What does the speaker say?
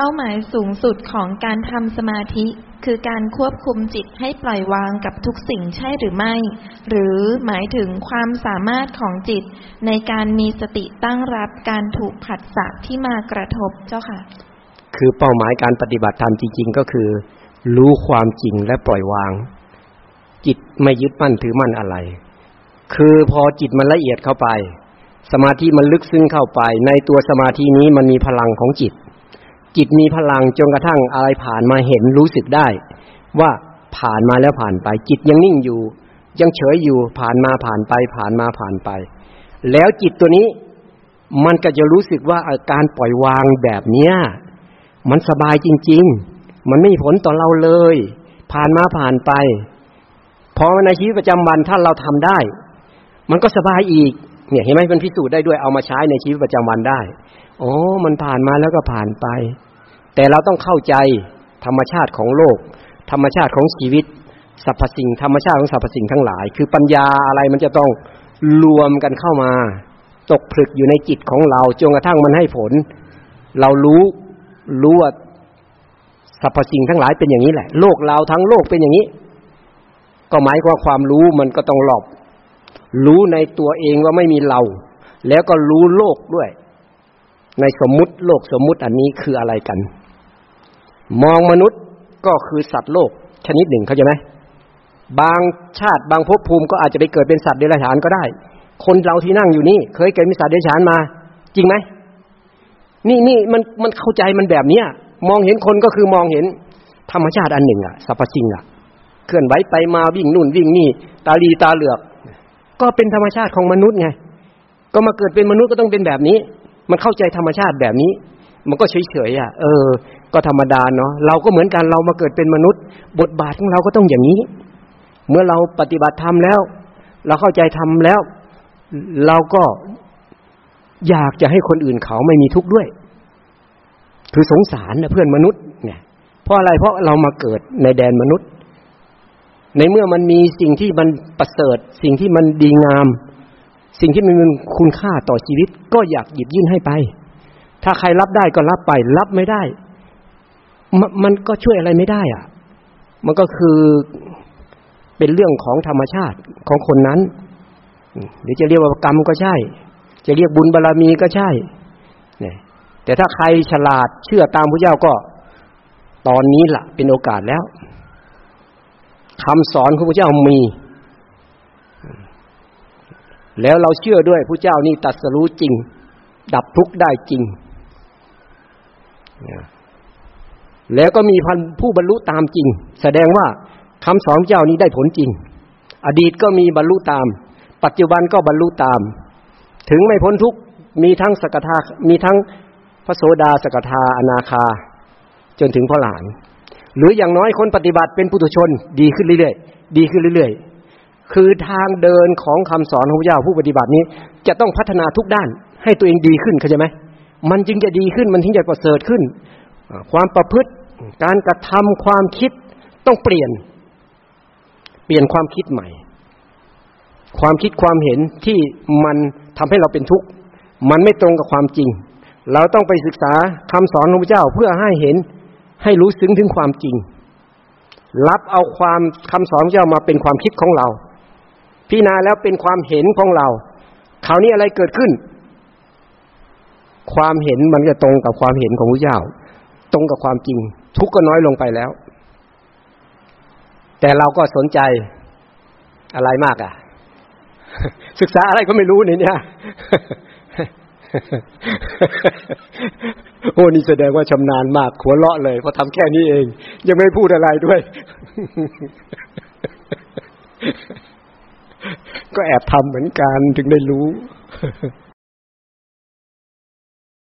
เป้าหมายสูงสุดของการทำสมาธิ คือการควบคุมจิตให้ปล่อยวางกับทุกสิ่งใช่หรือไม่ หรือหมายถึงความสามารถของจิต ในการมีสติตั้งรับการถูกผัสสะที่มากระทบเจ้าค่ะ คือเป้าหมายการปฏิบัติธรรมจริง ๆ ก็คือ รู้ความจริงและปล่อยวาง จิตไม่ยึดมั่นถือมั่นอะไร คือพอจิตมันละเอียดเข้าไป สมาธิมันลึกซึ้งเข้าไป ในตัวสมาธินี้มันมีพลังของจิต จิตมีพลังจนกระทั่งอะไรผ่านมาเห็นรู้สึกได้ ว่าผ่านมาแล้วผ่านไป จิตยังนิ่งอยู่ ยังเฉยอยู่ผ่านมาผ่านไป ผ่านมาผ่านไป แล้วจิตตัวนี้มันก็จะรู้สึกว่าอาการปล่อยวางแบบเนี้ยมันสบายจริง ๆ มันไม่มีผลต่อเราเลย ผ่านมาผ่านไปพอในชีวิตประจำวันถ้าเราทำได้ มันก็สบายอีก เนี่ยเห็นไหมมันพิสูจน์ได้ด้วยเอามาใช้ในชีวิตประจำวันได้โอ้มันผ่านมาแล้วก็ผ่านไป แต่เราต้องเข้าใจธรรมชาติของโลก ธรรมชาติของชีวิตสรรพสิ่งธรรมชาติของสรรพสิ่งทั้งหลาย คือปัญญาอะไรมันจะต้องรวมกันเข้ามา ตกผลึกอยู่ในจิตของเราจนกระทั่งมันให้ผล เรารู้รู้ว่าสรรพสิ่งทั้งหลายเป็นอย่างนี้แหละ โลกเราทั้งโลกเป็นอย่างนี้ ก็หมายความความรู้มันก็ต้องหลบรู้ในตัวเองว่าไม่มีเรา แล้วก็รู้โลกด้วย ในสมมุติโลกสมมุติอันนี้คืออะไรกัน มองมนุษย์ก็คือสัตว์โลกชนิดหนึ่งเข้าใจไหมบางชาติบางภพภูมิก็อาจจะไปเกิดเป็นสัตว์เดรัจฉานก็ได้ คนเราที่นั่งอยู่นี่เคยเกิดเป็นสัตว์เดรัจฉานมา จริงไหมนี่นี่มันมันเข้าใจมันแบบเนี้ยมองเห็นคนก็คือมองเห็นธรรมชาติอันหนึ่งอะสรรพสิ่งอะเคลื่อนไหวไปมาวิ่งนู่นวิ่งนี่ ตาลีตาเหลือก ก็เป็นธรรมชาติของมนุษย์ไง ก็มาเกิดเป็นมนุษย์ก็ต้องเป็นแบบนี้ มันเข้าใจธรรมชาติแบบนี้ มันก็เฉยเฉยอะ เออ ก็ธรรมดาเนาะเราก็เหมือนกันเรามาเกิดเป็นมนุษย์ บทบาทของเราก็ต้องอย่างนี้ เมื่อเราปฏิบัติธรรมแล้ว เราเข้าใจธรรมแล้ว เราก็อยากจะให้คนอื่นเขาไม่มีทุกข์ด้วย คือสงสารนะเพื่อนมนุษย์เนี่ยเพราะอะไรเพราะเรามาเกิดในแดนมนุษย์ ในเมื่อมันมีสิ่งที่มันประเสริฐ สิ่งที่มันดีงาม สิ่งที่มันมีคุณค่าต่อชีวิต ก็อยากหยิบยื่นให้ไป ถ้าใครรับได้ก็รับไป รับไม่ได้มมันก็ช่วยอะไรไม่ได้อะ มันก็คือเป็นเรื่องของธรรมชาติของคนนั้นหรือจะเรียกว่ากรรมก็ใช่ จะเรียกบุญบารรมีก็ใช่เนี่ยแต่ถ้าใครฉลาดเชื่อตามพระเจ้าก็ตอนนี้ละ่ะ เป็นโอกาสแล้วคำสอนของพระเจ้ามี แล้วเราเชื่อด้วยพระเจ้านี่ตัดสรู้จริง ดับทุกข์ได้จริง แล้วก็มีพันผู้บรรลุตามจริง แสดงว่าคำสอนเจ้านี้ได้ผลจริง อดีตก็มีบรรลุตาม ปัจจุบันก็บรรลุตาม ถึงไม่พ้นทุกมีทั้งสกทามีทั้งพระโสดาสกทาอนาคา จนถึงพระหลาน หรืออย่างน้อยคนปฏิบัติเป็นปุถุชน ดีขึ้นเรื่อยๆดีขึ้นเรื่อยๆ คือทางเดินของคำสอนของพระเจ้าผู้ปฏิบัตินี้ จะต้องพัฒนาทุกด้าน ให้ตัวเองดีขึ้นเข้าใจไหม มันจึงจะดีขึ้นมันถึงจะประเสริฐขึ้น ความประพฤติการกระทำความคิดต้องเปลี่ยน เปลี่ยนความคิดใหม่ ความคิดความเห็นที่มันทำให้เราเป็นทุกข์มันไม่ตรงกับความจริง เราต้องไปศึกษาคำสอนของพระเจ้าเพื่อให้เห็นให้รู้ซึ้งถึงความจริง รับเอาความคำสอนพระเจ้ามาเป็นความคิดของเราพิจารณาแล้วเป็นความเห็นของเราคราวนี้อะไรเกิดขึ้น ความเห็นมันจะตรงกับความเห็นของพระเจ้า ตรงกับความจริง ทุกข์ก็น้อยลงไปแล้ว แต่เราก็สนใจอะไรมากอะ ศึกษาอะไรก็ไม่รู้นี่เนี่ยโอ้นี่แสดงว่าชำนาญมากหัวเราะเลยเพราะทำแค่นี้เอง ยังไม่พูดอะไรด้วย ก็แอบทำเหมือนกันถึงได้รู้